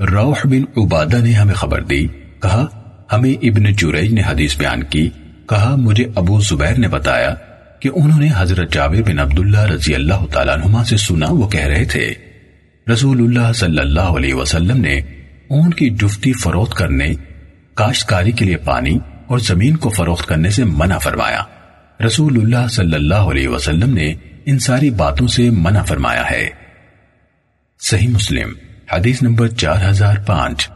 روح بن عبادہ نے ہمیں خبر دی، کہا، ہمیں ابن جریج نے حدیث بیان کی، کہا، مجھے ابو زبیر نے بتایا کہ انہوں نے حضرت جابر بن عبداللہ رضی اللہ تعالیٰ عنہما سے سنا، وہ کہہ رہے تھے، رسول اللہ صلی اللہ علیہ وسلم نے اون کی جفتی فروخت کرنے، کاشتکاری کے لیے پانی اور زمین کو فروخت کرنے سے منع فرمایا۔ رسول اللہ صلی اللہ علیہ وسلم نے ان ساری باتوں سے منع فرمایا ہے۔ صحیح مسلم۔ حدیث نمبر چار ہزار پانچ۔